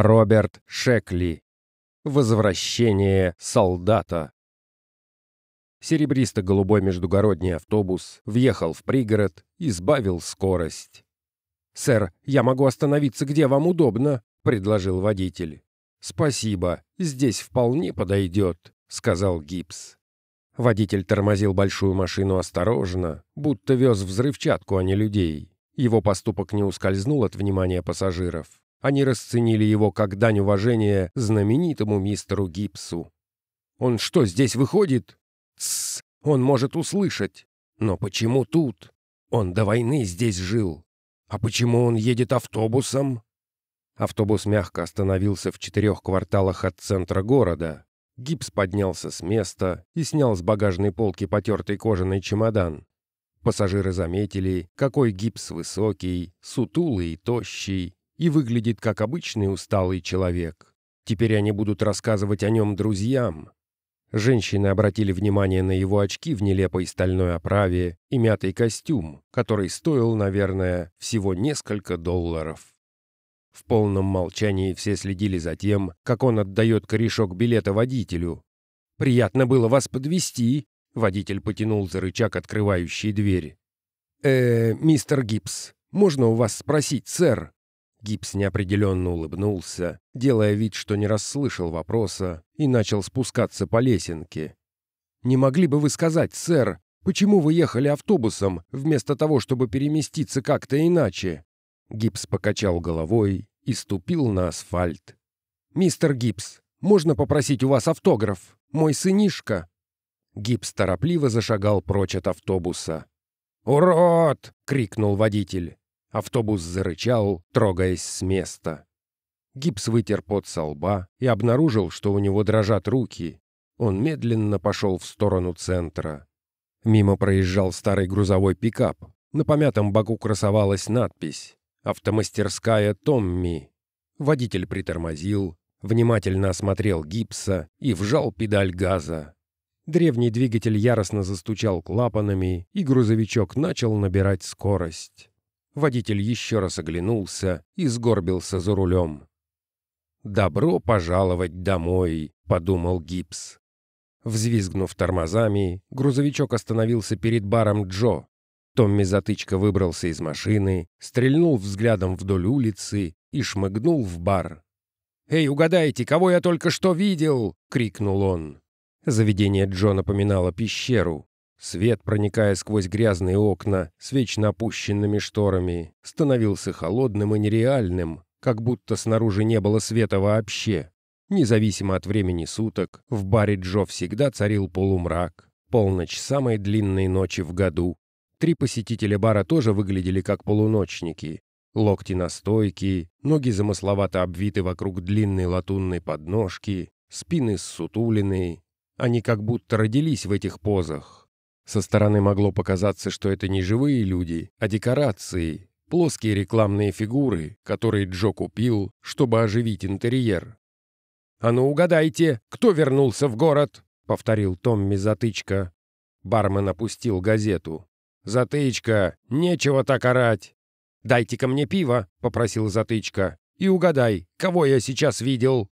Роберт Шекли. Возвращение солдата. Серебристо-голубой междугородний автобус въехал в пригород и сбавил скорость. «Сэр, я могу остановиться, где вам удобно», — предложил водитель. «Спасибо, здесь вполне подойдет», — сказал Гипс. Водитель тормозил большую машину осторожно, будто вез взрывчатку, а не людей. Его поступок не ускользнул от внимания пассажиров. Они расценили его как дань уважения знаменитому мистеру Гипсу. «Он что, здесь выходит?» «Тссс, он может услышать. Но почему тут? Он до войны здесь жил. А почему он едет автобусом?» Автобус мягко остановился в четырех кварталах от центра города. Гипс поднялся с места и снял с багажной полки потертый кожаный чемодан. Пассажиры заметили, какой гипс высокий, сутулый и тощий, и выглядит как обычный усталый человек. Теперь они будут рассказывать о нем друзьям. Женщины обратили внимание на его очки в нелепой стальной оправе и мятый костюм, который стоил, наверное, всего несколько долларов. В полном молчании все следили за тем, как он отдает корешок билета водителю. «Приятно было вас подвести. Водитель потянул за рычаг, открывающий дверь. «Э, мистер Гибс, можно у вас спросить, сэр?» Гибс неопределенно улыбнулся, делая вид, что не расслышал вопроса, и начал спускаться по лесенке. «Не могли бы вы сказать, сэр, почему вы ехали автобусом, вместо того, чтобы переместиться как-то иначе?» Гибс покачал головой и ступил на асфальт. «Мистер Гибс, можно попросить у вас автограф? Мой сынишка?» Гипс торопливо зашагал прочь от автобуса. «Урод!» — крикнул водитель. Автобус зарычал, трогаясь с места. Гипс вытер пот со лба и обнаружил, что у него дрожат руки. Он медленно пошел в сторону центра. Мимо проезжал старый грузовой пикап. На помятом боку красовалась надпись «Автомастерская Томми». Водитель притормозил, внимательно осмотрел гипса и вжал педаль газа. Древний двигатель яростно застучал клапанами, и грузовичок начал набирать скорость. Водитель еще раз оглянулся и сгорбился за рулем. «Добро пожаловать домой», — подумал Гипс. Взвизгнув тормозами, грузовичок остановился перед баром Джо. Томми Затычка выбрался из машины, стрельнул взглядом вдоль улицы и шмыгнул в бар. «Эй, угадайте, кого я только что видел!» — крикнул он. Заведение Джо напоминало пещеру. Свет, проникая сквозь грязные окна с вечно опущенными шторами, становился холодным и нереальным, как будто снаружи не было света вообще. Независимо от времени суток, в баре Джо всегда царил полумрак. Полночь самой длинной ночи в году. Три посетителя бара тоже выглядели как полуночники. Локти на стойке, ноги замысловато обвиты вокруг длинной латунной подножки, спины ссутуленные, они как будто родились в этих позах. Со стороны могло показаться, что это не живые люди, а декорации, плоские рекламные фигуры, которые Джо купил, чтобы оживить интерьер. «А ну угадайте, кто вернулся в город?» — повторил Томми Затычка. Бармен опустил газету. «Затычка, нечего так орать!» «Дайте-ка мне пиво», — попросил Затычка. «И угадай, кого я сейчас видел?»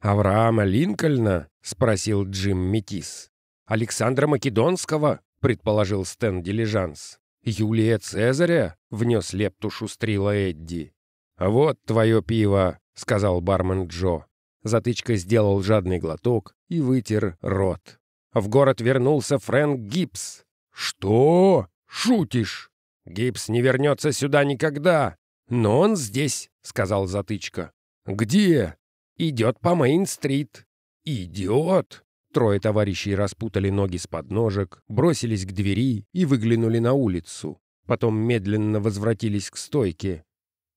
«Авраама Линкольна?» — спросил Джим Метис. «Александра Македонского?» — предположил Стэн Дилижанс. «Юлия Цезаря?» — внес лепту шустрила Эдди. «Вот твое пиво», — сказал бармен Джо. Затычка сделал жадный глоток и вытер рот. В город вернулся Фрэнк Гибс. «Что? Шутишь?» «Гибс не вернется сюда никогда!» «Но он здесь», — сказал Затычка. «Где?» «Идет по Мейн-стрит». «Идиот!» Трое товарищей распутали ноги с подножек, бросились к двери и выглянули на улицу. Потом медленно возвратились к стойке.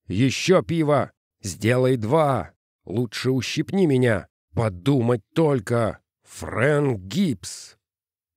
«Еще пиво! Сделай два! Лучше ущипни меня! Подумать только! Фрэнк Гибс!»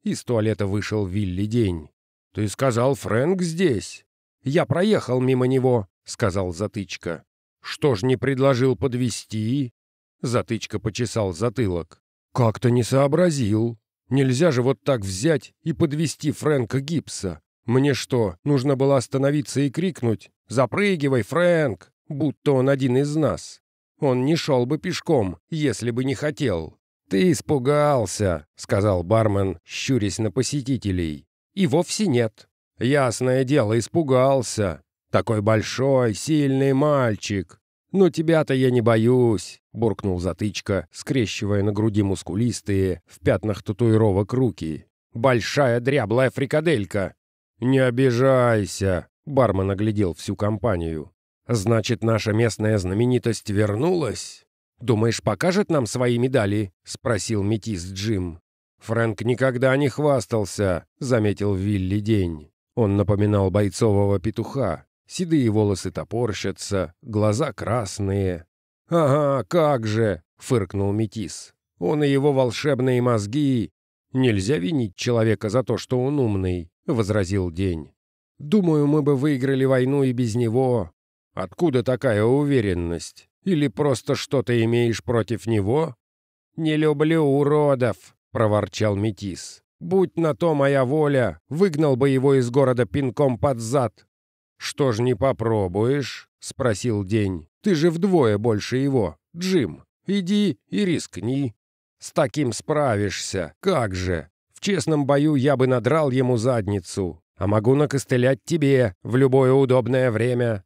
Из туалета вышел Вилли День. «Ты сказал, Фрэнк здесь?» «Я проехал мимо него», — сказал Затычка. «Что ж не предложил подвести? Затычка почесал затылок. «Как-то не сообразил. Нельзя же вот так взять и подвести Фрэнка Гибса. Мне что, нужно было остановиться и крикнуть «Запрыгивай, Фрэнк!» будто он один из нас. Он не шел бы пешком, если бы не хотел. «Ты испугался», — сказал бармен, щурясь на посетителей. «И вовсе нет. Ясное дело, испугался. Такой большой, сильный мальчик. Но тебя-то я не боюсь», — буркнул затычка, скрещивая на груди мускулистые, в пятнах татуировок руки. «Большая дряблая фрикаделька». «Не обижайся», — бармен оглядел всю компанию. «Значит, наша местная знаменитость вернулась?» «Думаешь, покажет нам свои медали?» — спросил метис Джим. «Фрэнк никогда не хвастался», — заметил Вилли День. Он напоминал бойцового петуха. Седые волосы топорщатся, глаза красные. «Ага, как же!» — фыркнул метис. «Он и его волшебные мозги...» «Нельзя винить человека за то, что он умный», — возразил День. «Думаю, мы бы выиграли войну и без него. Откуда такая уверенность? Или просто что-то имеешь против него?» «Не люблю уродов», — проворчал Метис. «Будь на то моя воля, выгнал бы его из города пинком под зад». «Что ж не попробуешь?» — спросил День. «Ты же вдвое больше его, Джим. Иди и рискни. С таким справишься, как же. В честном бою я бы надрал ему задницу, а могу накостылять тебе в любое удобное время.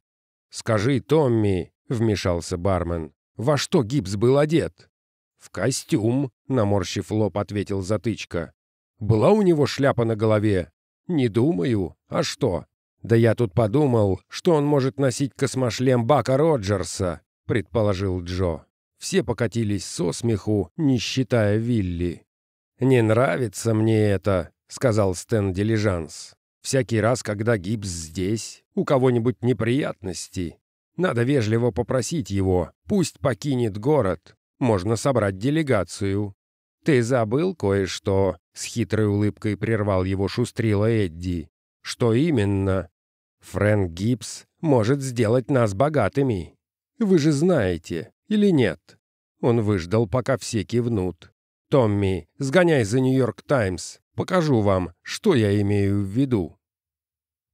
«Скажи, Томми», — вмешался бармен, — «во что гипс был одет?» «В костюм», — наморщив лоб, ответил затычка. «Была у него шляпа на голове?» «Не думаю. А что?» «Да я тут подумал, что он может носить космошлем Бака Роджерса», — предположил Джо. Все покатились со смеху, не считая Вилли. «Не нравится мне это», — сказал Стэн Дилижанс. Всякий раз, когда гипс здесь, у кого-нибудь неприятности, надо вежливо попросить его, пусть покинет город, можно собрать делегацию. «Ты забыл кое-что?» — с хитрой улыбкой прервал его шустрила Эдди. «Что именно?» «Фрэнк Гибс может сделать нас богатыми. Вы же знаете, или нет?» Он выждал, пока все кивнут. «Томми, сгоняй за Нью-Йорк Таймс. Покажу вам, что я имею в виду».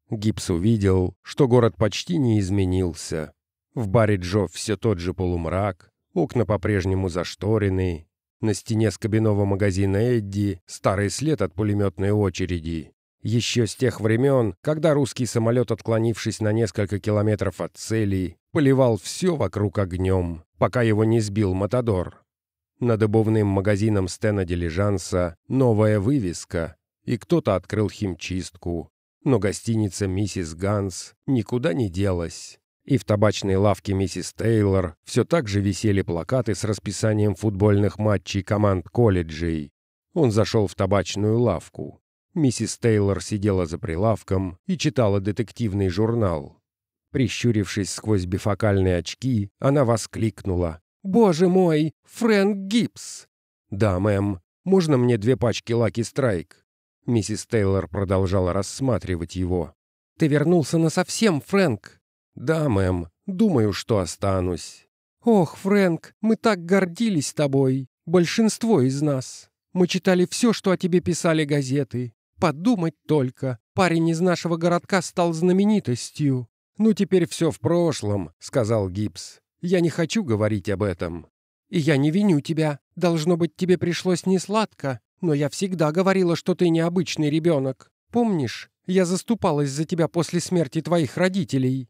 Гипс увидел, что город почти не изменился. В баре Джо все тот же полумрак, окна по-прежнему зашторены, на стене с кабинного магазина Эдди старый след от пулеметной очереди. Еще с тех времен, когда русский самолет, отклонившись на несколько километров от цели, поливал все вокруг огнем, пока его не сбил Матадор. Над обувным магазином Стена Дилижанса новая вывеска, и кто-то открыл химчистку. Но гостиница «Миссис Ганс» никуда не делась. И в табачной лавке «Миссис Тейлор» все так же висели плакаты с расписанием футбольных матчей команд колледжей. Он зашел в табачную лавку. Миссис Тейлор сидела за прилавком и читала детективный журнал. Прищурившись сквозь бифокальные очки, она воскликнула. «Боже мой, Фрэнк Гибс!» «Да, мэм. Можно мне две пачки Лаки Страйк?» Миссис Тейлор продолжала рассматривать его. «Ты вернулся насовсем, Фрэнк?» «Да, мэм. Думаю, что останусь». «Ох, Фрэнк, мы так гордились тобой. Большинство из нас. Мы читали все, что о тебе писали газеты. Подумать только. Парень из нашего городка стал знаменитостью». «Ну, теперь все в прошлом», — сказал Гибс. Я не хочу говорить об этом. И я не виню тебя. Должно быть, тебе пришлось несладко. Но я всегда говорила, что ты необычный ребенок. Помнишь, я заступалась за тебя после смерти твоих родителей».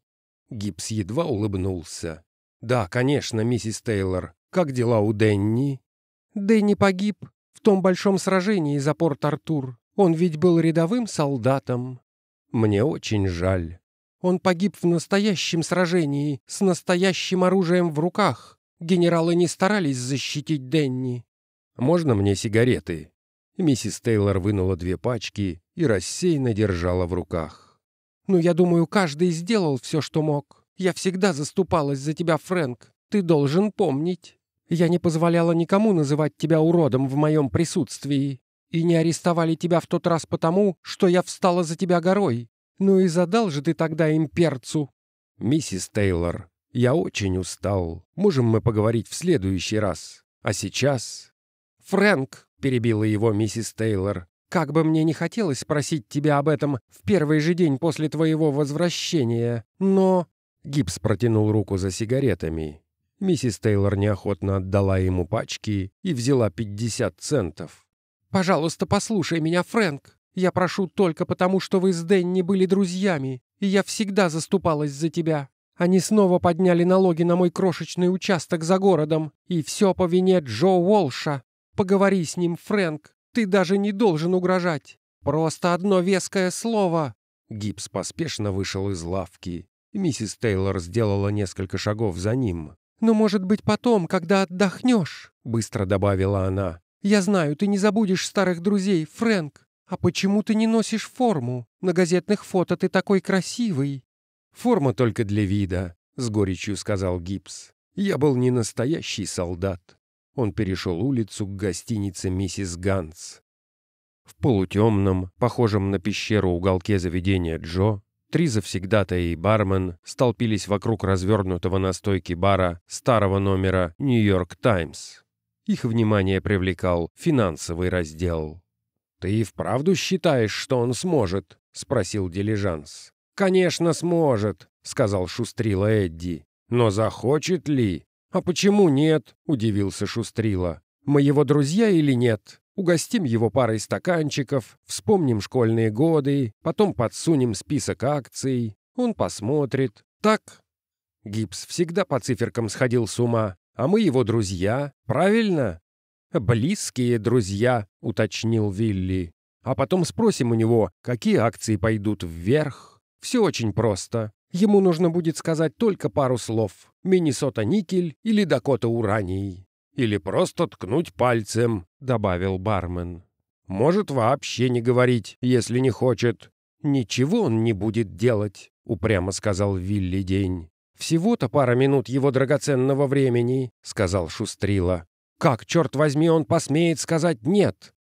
Гипс едва улыбнулся. «Да, конечно, миссис Тейлор. Как дела у Денни?» «Дэнни погиб в том большом сражении за порт Артур. Он ведь был рядовым солдатом». «Мне очень жаль». Он погиб в настоящем сражении, с настоящим оружием в руках. Генералы не старались защитить Денни. «Можно мне сигареты?» Миссис Тейлор вынула две пачки и рассеянно держала в руках. «Ну, я думаю, каждый сделал все, что мог. Я всегда заступалась за тебя, Фрэнк. Ты должен помнить. Я не позволяла никому называть тебя уродом в моем присутствии. И не арестовали тебя в тот раз потому, что я встала за тебя горой. «Ну и задал же ты тогда им перцу!» «Миссис Тейлор, я очень устал. Можем мы поговорить в следующий раз. А сейчас...» «Фрэнк!» — перебила его миссис Тейлор. «Как бы мне не хотелось спросить тебя об этом в первый же день после твоего возвращения, но...» Гипс протянул руку за сигаретами. Миссис Тейлор неохотно отдала ему пачки и взяла 50 центов. «Пожалуйста, послушай меня, Фрэнк. Я прошу только потому, что вы с Дэнни были друзьями, и я всегда заступалась за тебя. Они снова подняли налоги на мой крошечный участок за городом, и все по вине Джо Уолша. Поговори с ним, Фрэнк. Ты даже не должен угрожать. Просто одно веское слово». Гипс поспешно вышел из лавки. Миссис Тейлор сделала несколько шагов за ним. «Но, может быть, потом, когда отдохнешь», — быстро добавила она. «Я знаю, ты не забудешь старых друзей, Фрэнк. А почему ты не носишь форму? На газетных фото ты такой красивый». «Форма только для вида», — с горечью сказал Гипс. «Я был не настоящий солдат». Он перешел улицу к гостинице «Миссис Ганс». В полутемном, похожем на пещеру уголке заведения Джо, три завсегдата и бармен столпились вокруг развернутого на стойке бара старого номера «Нью-Йорк Таймс». Их внимание привлекал финансовый раздел. «Ты и вправду считаешь, что он сможет?» — спросил Дилижанс. «Конечно сможет», — сказал Шустрила Эдди. «Но захочет ли?» «А почему нет?» — удивился Шустрила. «Мы его друзья или нет? Угостим его парой стаканчиков, вспомним школьные годы, потом подсунем список акций. Он посмотрит. Так?» Гипс всегда по циферкам сходил с ума, а мы его друзья, правильно? «Близкие друзья», — уточнил Вилли. «А потом спросим у него, какие акции пойдут вверх. Все очень просто. Ему нужно будет сказать только пару слов. Миннесота-никель или Дакота-ураний. Или просто ткнуть пальцем», — добавил бармен. «Может вообще не говорить, если не хочет». «Ничего он не будет делать», — упрямо сказал Вилли День. «Всего-то пара минут его драгоценного времени», — сказал Шустрила. «Как, черт возьми, он посмеет сказать «нет»?»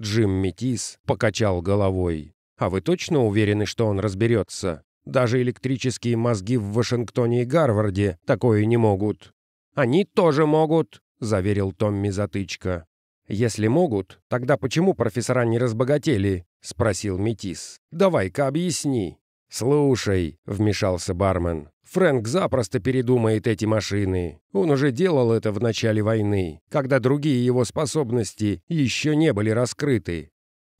Джим Метис покачал головой. «А вы точно уверены, что он разберется? Даже электрические мозги в Вашингтоне и Гарварде такое не могут». «Они тоже могут», — заверил Томми Затычка. «Если могут, тогда почему профессора не разбогатели?» — спросил Метис. «Давай-ка объясни». «Слушай», — вмешался бармен, — «Фрэнк запросто передумает эти машины. Он уже делал это в начале войны, когда другие его способности еще не были раскрыты».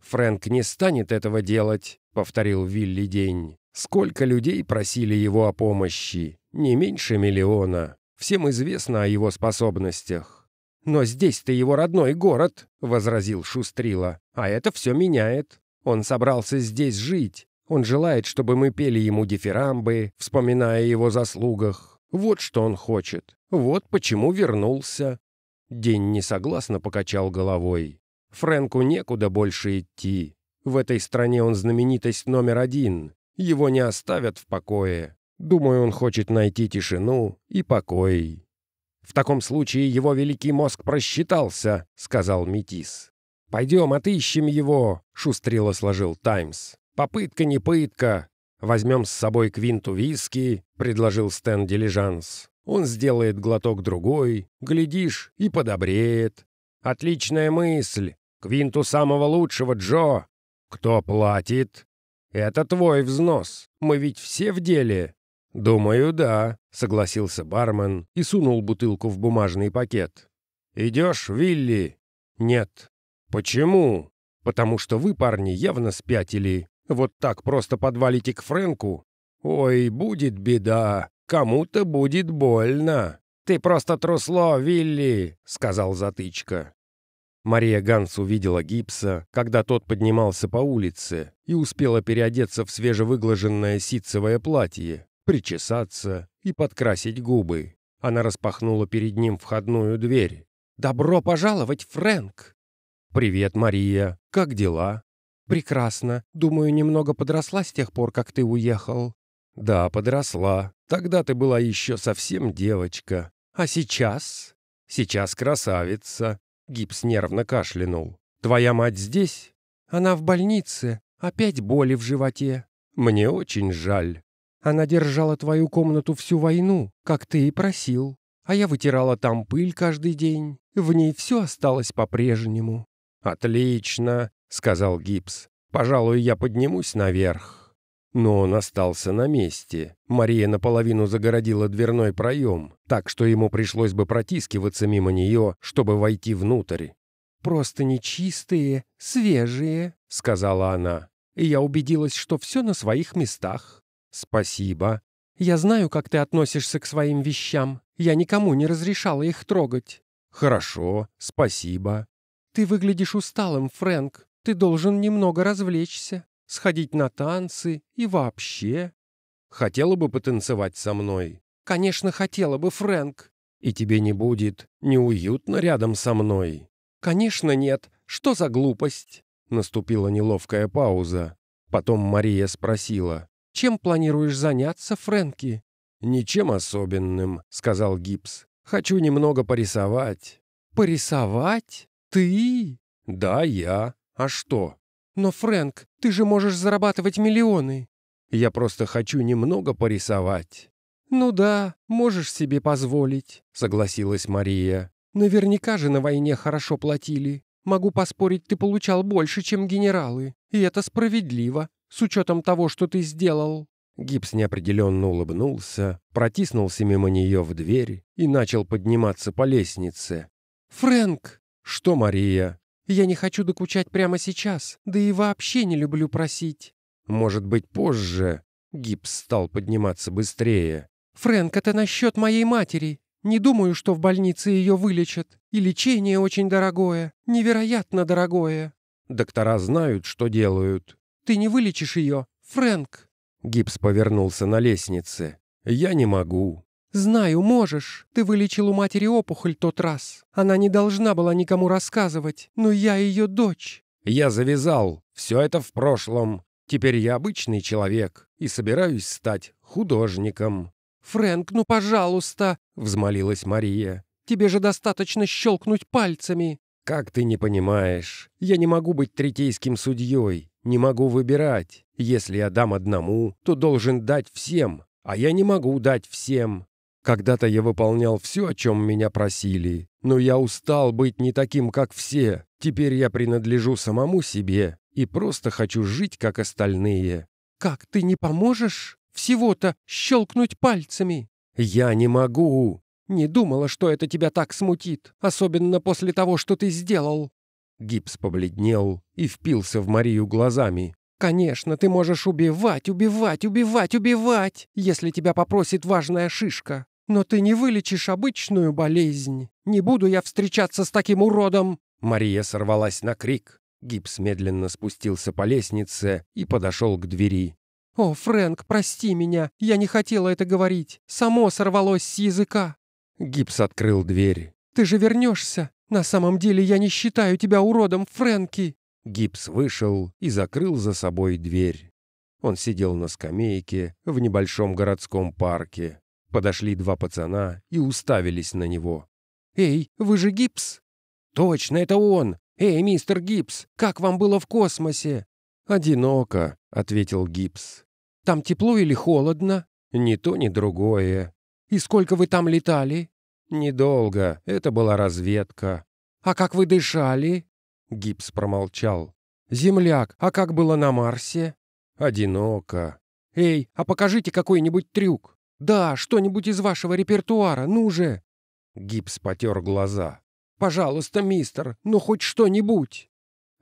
«Фрэнк не станет этого делать», — повторил Вилли День. «Сколько людей просили его о помощи? Не меньше миллиона. Всем известно о его способностях». «Но здесь-то его родной город», — возразил Шустрила. «А это все меняет. Он собрался здесь жить, он желает, чтобы мы пели ему дифирамбы, вспоминая его заслугах. Вот что он хочет. Вот почему вернулся». День несогласно покачал головой. Фрэнку некуда больше идти. В этой стране он знаменитость номер один. Его не оставят в покое. Думаю, он хочет найти тишину и покой. «В таком случае его великий мозг просчитался», — сказал Метис. «Пойдем отыщем его», — шустрило сложил «Таймс». Попытка не пытка. Возьмем с собой квинту виски, предложил Стэн Дилижанс. Он сделает глоток другой, глядишь, и подобреет. Отличная мысль. Квинту самого лучшего, Джо. Кто платит? Это твой взнос. Мы ведь все в деле. Думаю, да, согласился бармен и сунул бутылку в бумажный пакет. Идешь, Вилли? Нет. Почему? Потому что вы, парни, явно спятили. Вот так просто подвалите к Фрэнку? Ой, будет беда, кому-то будет больно. Ты просто трусло, Вилли, сказал затычка. Мария Ганс увидела гипса, когда тот поднимался по улице, и успела переодеться в свежевыглаженное ситцевое платье, причесаться и подкрасить губы. Она распахнула перед ним входную дверь. «Добро пожаловать, Фрэнк!» «Привет, Мария. Как дела?» «Прекрасно. Думаю, немного подросла с тех пор, как ты уехал». «Да, подросла. Тогда ты была еще совсем девочка. А сейчас?» «Сейчас красавица». Гипс нервно кашлянул. «Твоя мать здесь?» «Она в больнице. Опять боли в животе». «Мне очень жаль». «Она держала твою комнату всю войну, как ты и просил. А я вытирала там пыль каждый день. В ней все осталось по-прежнему». «Отлично. — сказал Гипс. «Пожалуй, я поднимусь наверх». Но он остался на месте. Мария наполовину загородила дверной проем, так что ему пришлось бы протискиваться мимо нее, чтобы войти внутрь. «Просто нечистые, свежие», — сказала она. «И я убедилась, что все на своих местах». «Спасибо». «Я знаю, как ты относишься к своим вещам. Я никому не разрешала их трогать». «Хорошо, спасибо». «Ты выглядишь усталым, Фрэнк. Ты должен немного развлечься, сходить на танцы и вообще». «Хотела бы потанцевать со мной?» «Конечно, хотела бы, Фрэнк». «И тебе не будет неуютно рядом со мной?» «Конечно нет. Что за глупость?» Наступила неловкая пауза. Потом Мария спросила. «Чем планируешь заняться, Фрэнки?» «Ничем особенным», — сказал Гипс. «Хочу немного порисовать». «Порисовать? Ты?» «Да, я. А что?» «Но, Фрэнк, ты же можешь зарабатывать миллионы». «Я просто хочу немного порисовать». «Ну да, можешь себе позволить», — согласилась Мария. «Наверняка же на войне хорошо платили. Могу поспорить, ты получал больше, чем генералы. И это справедливо, с учетом того, что ты сделал». Гипс неопределенно улыбнулся, протиснулся мимо нее в дверь и начал подниматься по лестнице. «Фрэнк!» «Что, Мария?» «Я не хочу докучать прямо сейчас, да и вообще не люблю просить». «Может быть, позже?» Гипс стал подниматься быстрее. «Фрэнк, это насчет моей матери. Не думаю, что в больнице ее вылечат. И лечение очень дорогое, невероятно дорогое». «Доктора знают, что делают». «Ты не вылечишь ее, Фрэнк». Гипс повернулся на лестнице. «Я не могу». «Знаю, можешь. Ты вылечил у матери опухоль тот раз. Она не должна была никому рассказывать, но я ее дочь». «Я завязал. Все это в прошлом. Теперь я обычный человек и собираюсь стать художником». «Фрэнк, ну пожалуйста!» — взмолилась Мария. «Тебе же достаточно щелкнуть пальцами!» «Как ты не понимаешь? Я не могу быть третейским судьей, не могу выбирать. Если я дам одному, то должен дать всем, а я не могу дать всем. Когда-то я выполнял все, о чем меня просили, но я устал быть не таким, как все. Теперь я принадлежу самому себе и просто хочу жить, как остальные». «Как, ты не поможешь?» Всего-то щелкнуть пальцами. Я не могу. Не думала, что это тебя так смутит, особенно после того, что ты сделал. Гипс побледнел и впился в Марию глазами. «Конечно, ты можешь убивать, убивать, убивать, убивать, если тебя попросит важная шишка. Но ты не вылечишь обычную болезнь. Не буду я встречаться с таким уродом!» Мария сорвалась на крик. Гипс медленно спустился по лестнице и подошел к двери. «О, Фрэнк, прости меня, я не хотела это говорить. Само сорвалось с языка». Гипс открыл дверь. «Ты же вернешься? На самом деле я не считаю тебя уродом, Фрэнки». Гипс вышел и закрыл за собой дверь. Он сидел на скамейке в небольшом городском парке. Подошли два пацана и уставились на него. «Эй, вы же Гипс?» «Точно, это он! Эй, мистер Гипс, как вам было в космосе?» «Одиноко», — ответил Гипс. «Там тепло или холодно?» «Ни то, ни другое». «И сколько вы там летали?» «Недолго. Это была разведка». «А как вы дышали?» Гипс промолчал. «Земляк, а как было на Марсе?» «Одиноко». «Эй, а покажите какой-нибудь трюк. Да, что-нибудь из вашего репертуара, ну же!» Гипс потер глаза. «Пожалуйста, мистер, ну хоть что-нибудь!»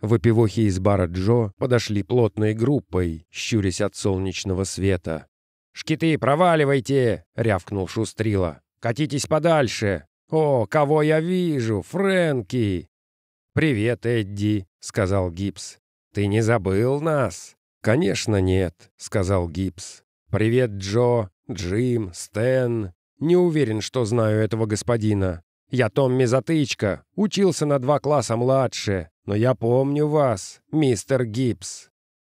Выпивохи из бара Джо подошли плотной группой, щурясь от солнечного света. «Шкиты, проваливайте!» — рявкнул Шустрила. «Катитесь подальше! О, кого я вижу! Фрэнки!» «Привет, Эдди!» — сказал Гипс. «Ты не забыл нас?» «Конечно нет», — сказал Гипс. «Привет, Джо, Джим, Стэн. Не уверен, что знаю этого господина. Я Томми Затычка, учился на два класса младше. Но я помню вас, мистер Гибс».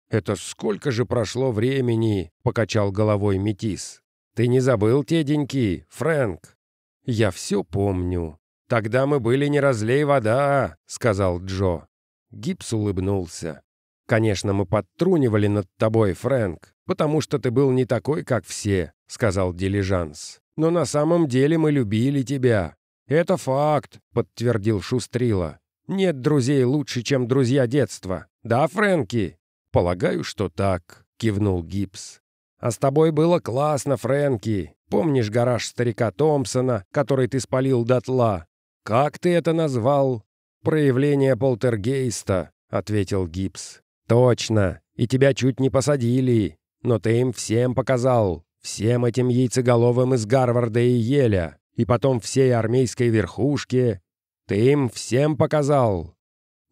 «Это сколько же прошло времени?» — покачал головой Метис. «Ты не забыл те деньки, Фрэнк?» «Я все помню. Тогда мы были не разлей вода», — сказал Джо. Гибс улыбнулся. «Конечно, мы подтрунивали над тобой, Фрэнк, потому что ты был не такой, как все», — сказал Дилижанс. «Но на самом деле мы любили тебя». «Это факт», — подтвердил Шустрила. Нет друзей лучше, чем друзья детства. Да, Фрэнки? Полагаю, что так. — кивнул Гипс. «А с тобой было классно, Фрэнки. Помнишь гараж старика Томпсона, который ты спалил дотла? Как ты это назвал?» «Проявление полтергейста», — ответил Гипс. «Точно. И тебя чуть не посадили. Но ты им всем показал. Всем этим яйцеголовым из Гарварда и Еля. И потом всей армейской верхушке. Ты им всем показал».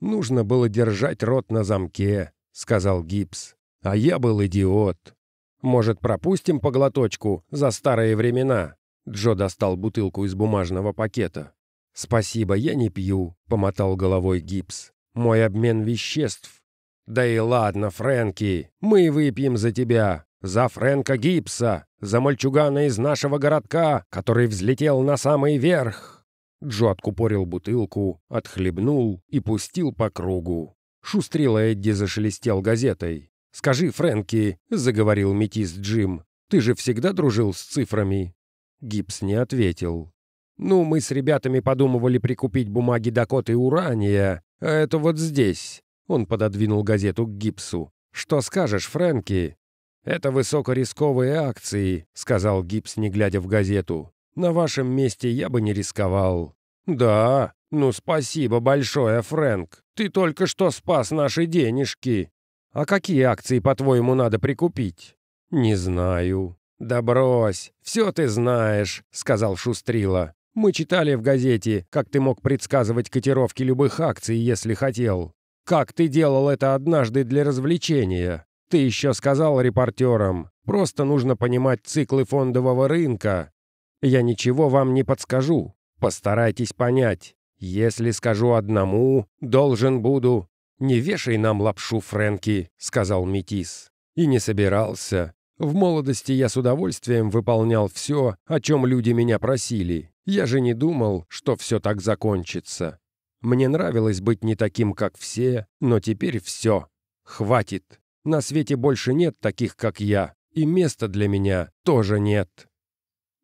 «Нужно было держать рот на замке», — сказал Гипс. «А я был идиот. Может, пропустим по глоточку за старые времена?» Джо достал бутылку из бумажного пакета. «Спасибо, я не пью», — помотал головой Гипс. «Мой обмен веществ». «Да и ладно, Фрэнки, мы выпьем за тебя. За Фрэнка Гипса, за мальчугана из нашего городка, который взлетел на самый верх». Джо откупорил бутылку, отхлебнул и пустил по кругу. Шустрила Эдди зашелестел газетой. «Скажи, Фрэнки», — заговорил метис Джим, — «ты же всегда дружил с цифрами?» Гипс не ответил. «Ну, мы с ребятами подумывали прикупить бумаги Дакоты Урания, а это вот здесь». Он пододвинул газету к Гипсу. «Что скажешь, Фрэнки?» «Это высокорисковые акции», — сказал Гипс, не глядя в газету. «На вашем месте я бы не рисковал». «Да, ну спасибо большое, Фрэнк. Ты только что спас наши денежки». «А какие акции, по-твоему, надо прикупить?» «Не знаю». «Да брось, все ты знаешь», — сказал Шустрила. Мы читали в газете, как ты мог предсказывать котировки любых акций, если хотел. Как ты делал это однажды для развлечения. Ты еще сказал репортерам, просто нужно понимать циклы фондового рынка. Я ничего вам не подскажу. Постарайтесь понять. Если скажу одному, должен буду. «Не вешай нам лапшу, Фрэнки», — сказал Метис. И не собирался. В молодости я с удовольствием выполнял все, о чем люди меня просили. Я же не думал, что все так закончится. Мне нравилось быть не таким, как все, но теперь все. Хватит. На свете больше нет таких, как я, и места для меня тоже нет.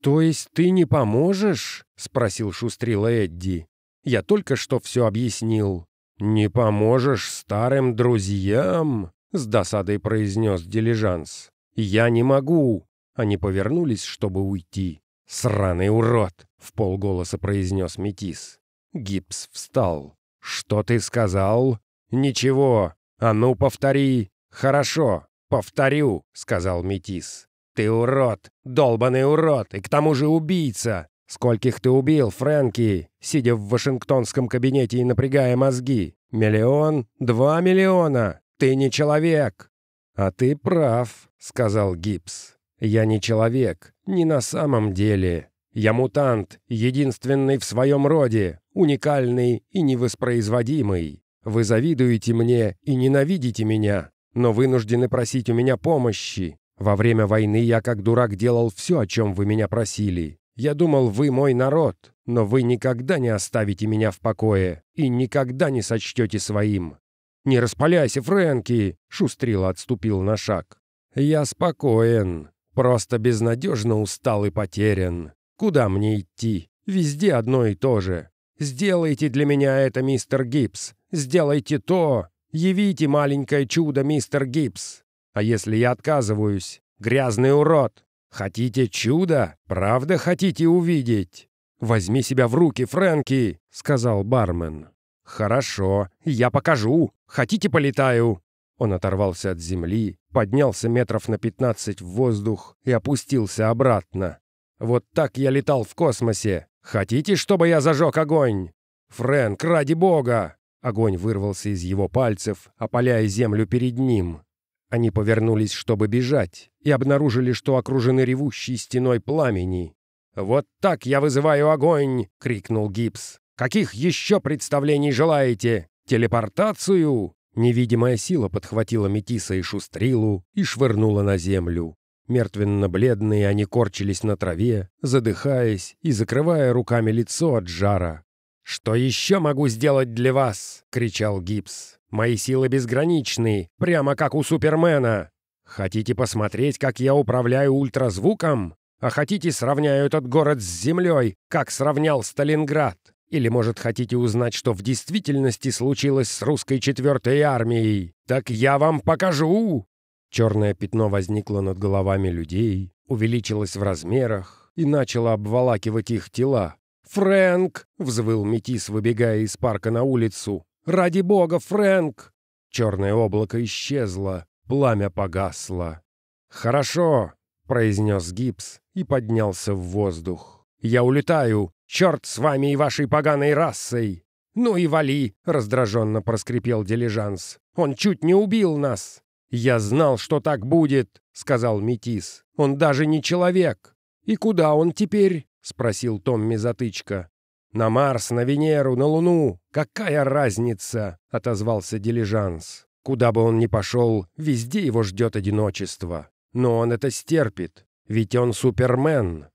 «То есть ты не поможешь?» — спросил шустрила Эдди. «Я только что все объяснил». «Не поможешь старым друзьям?» — с досадой произнес дилижанс. «Я не могу!» Они повернулись, чтобы уйти. «Сраный урод!» — в полголоса произнес Метис. Гипс встал. «Что ты сказал?» «Ничего. А ну, повтори». «Хорошо, повторю», — сказал Метис. «Ты урод, долбаный урод, и к тому же убийца. Скольких ты убил, Фрэнки, сидя в вашингтонском кабинете и напрягая мозги? Миллион? Два миллиона? Ты не человек!» «А ты прав», — сказал Гипс. «Я не человек, не на самом деле. Я мутант, единственный в своем роде, уникальный и невоспроизводимый. Вы завидуете мне и ненавидите меня, но вынуждены просить у меня помощи. Во время войны я как дурак делал все, о чем вы меня просили. Я думал, вы мой народ, но вы никогда не оставите меня в покое и никогда не сочтете своим. «Не распаляйся, Фрэнки!» — Шустрила отступил на шаг. «Я спокоен. Просто безнадежно устал и потерян. Куда мне идти? Везде одно и то же. Сделайте для меня это, мистер Гибс. Сделайте то. Явите маленькое чудо, мистер Гибс. А если я отказываюсь? Грязный урод. Хотите чудо? Правда хотите увидеть? Возьми себя в руки, Фрэнки, сказал бармен. Хорошо, я покажу. Хотите, полетаю? Он оторвался от земли, поднялся метров на пятнадцать в воздух и опустился обратно. «Вот так я летал в космосе. Хотите, чтобы я зажег огонь?» «Фрэнк, ради бога!» Огонь вырвался из его пальцев, опаляя землю перед ним. Они повернулись, чтобы бежать, и обнаружили, что окружены ревущей стеной пламени. «Вот так я вызываю огонь!» — крикнул Гипс. «Каких еще представлений желаете? Телепортацию?» Невидимая сила подхватила Метиса и Шустрилу и швырнула на землю. Мертвенно-бледные они корчились на траве, задыхаясь и закрывая руками лицо от жара. «Что еще могу сделать для вас?» — кричал Гипс. «Мои силы безграничны, прямо как у Супермена. Хотите посмотреть, как я управляю ультразвуком? А хотите, сравняю этот город с землей, как сравнял Сталинград? Или, может, хотите узнать, что в действительности случилось с русской четвертой армией? Так я вам покажу!» Черное пятно возникло над головами людей, увеличилось в размерах и начало обволакивать их тела. «Фрэнк!» — взвыл Метис, выбегая из парка на улицу. «Ради бога, Фрэнк!» Черное облако исчезло, пламя погасло. «Хорошо!» — произнес Гипс и поднялся в воздух. «Я улетаю! Черт с вами и вашей поганой расой!» «Ну и вали!» — раздраженно проскрипел дилижанс. «Он чуть не убил нас!» «Я знал, что так будет!» — сказал Метис. «Он даже не человек!» «И куда он теперь?» — спросил Томми Затычка. «На Марс, на Венеру, на Луну. Какая разница?» — отозвался дилижанс. «Куда бы он ни пошел, везде его ждет одиночество. Но он это стерпит, ведь он супермен».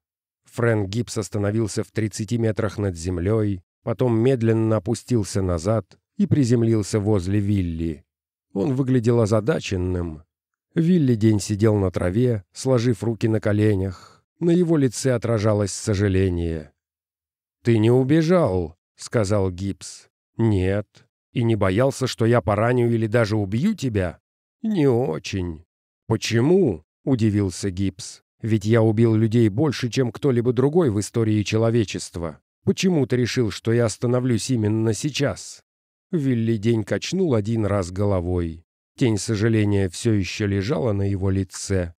Фрэнк Гибс остановился в 30 метрах над землей, потом медленно опустился назад и приземлился возле Вилли. Он выглядел озадаченным. Вилли день сидел на траве, сложив руки на коленях. На его лице отражалось сожаление. «Ты не убежал», — сказал Гибс. «Нет. И не боялся, что я пораню или даже убью тебя?» «Не очень». «Почему?» — удивился Гибс. «Ведь я убил людей больше, чем кто-либо другой в истории человечества. Почему ты решил, что я остановлюсь именно сейчас?» Вилли День качнул один раз головой. Тень сожаления все еще лежала на его лице.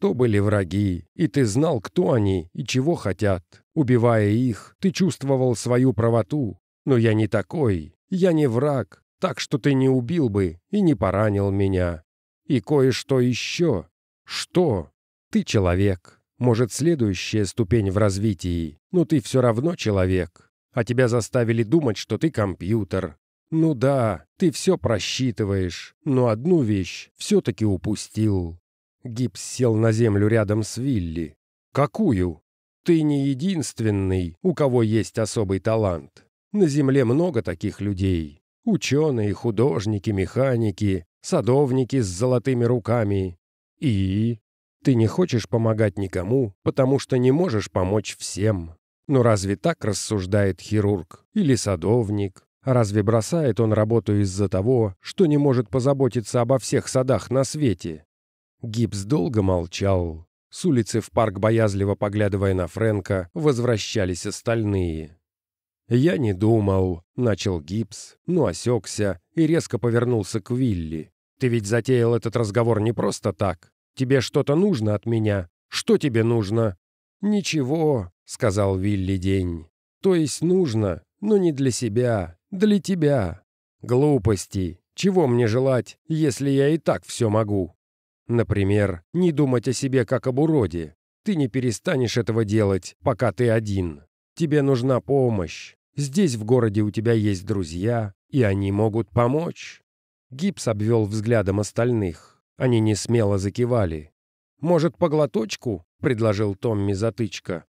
То были враги, и ты знал, кто они и чего хотят. Убивая их, ты чувствовал свою правоту. Но я не такой, я не враг, так что ты не убил бы и не поранил меня. И кое-что еще. Что? Ты человек. Может, следующая ступень в развитии, но ты все равно человек. А тебя заставили думать, что ты компьютер. Ну да, ты все просчитываешь, но одну вещь все-таки упустил. Гипс сел на землю рядом с Вилли. Какую? Ты не единственный, у кого есть особый талант. На Земле много таких людей. Ученые, художники, механики, садовники с золотыми руками. И ты не хочешь помогать никому, потому что не можешь помочь всем. Но разве так рассуждает хирург или садовник? Разве бросает он работу из-за того, что не может позаботиться обо всех садах на свете? Гипс долго молчал. С улицы в парк, боязливо поглядывая на Фрэнка, возвращались остальные. «Я не думал», — начал Гипс, но осекся и резко повернулся к Вилли. «Ты ведь затеял этот разговор не просто так. Тебе что-то нужно от меня? Что тебе нужно?» «Ничего», — сказал Вилли День. «То есть нужно, но не для себя, для тебя. Глупости. Чего мне желать, если я и так все могу?» Например, не думать о себе как об уроде. Ты не перестанешь этого делать, пока ты один. Тебе нужна помощь. Здесь в городе у тебя есть друзья, и они могут помочь. Гипс обвел взглядом остальных. Они не смело закивали. «Может, по глоточку?» — предложил Томми затычка.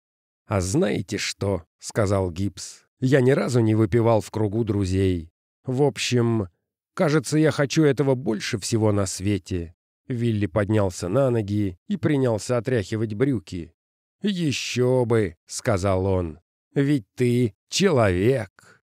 «А знаете что?» — сказал Гипс. «Я ни разу не выпивал в кругу друзей. В общем, кажется, я хочу этого больше всего на свете. Вилли поднялся на ноги и принялся отряхивать брюки. «Еще бы», — сказал он, — «ведь ты человек».